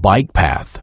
bike path.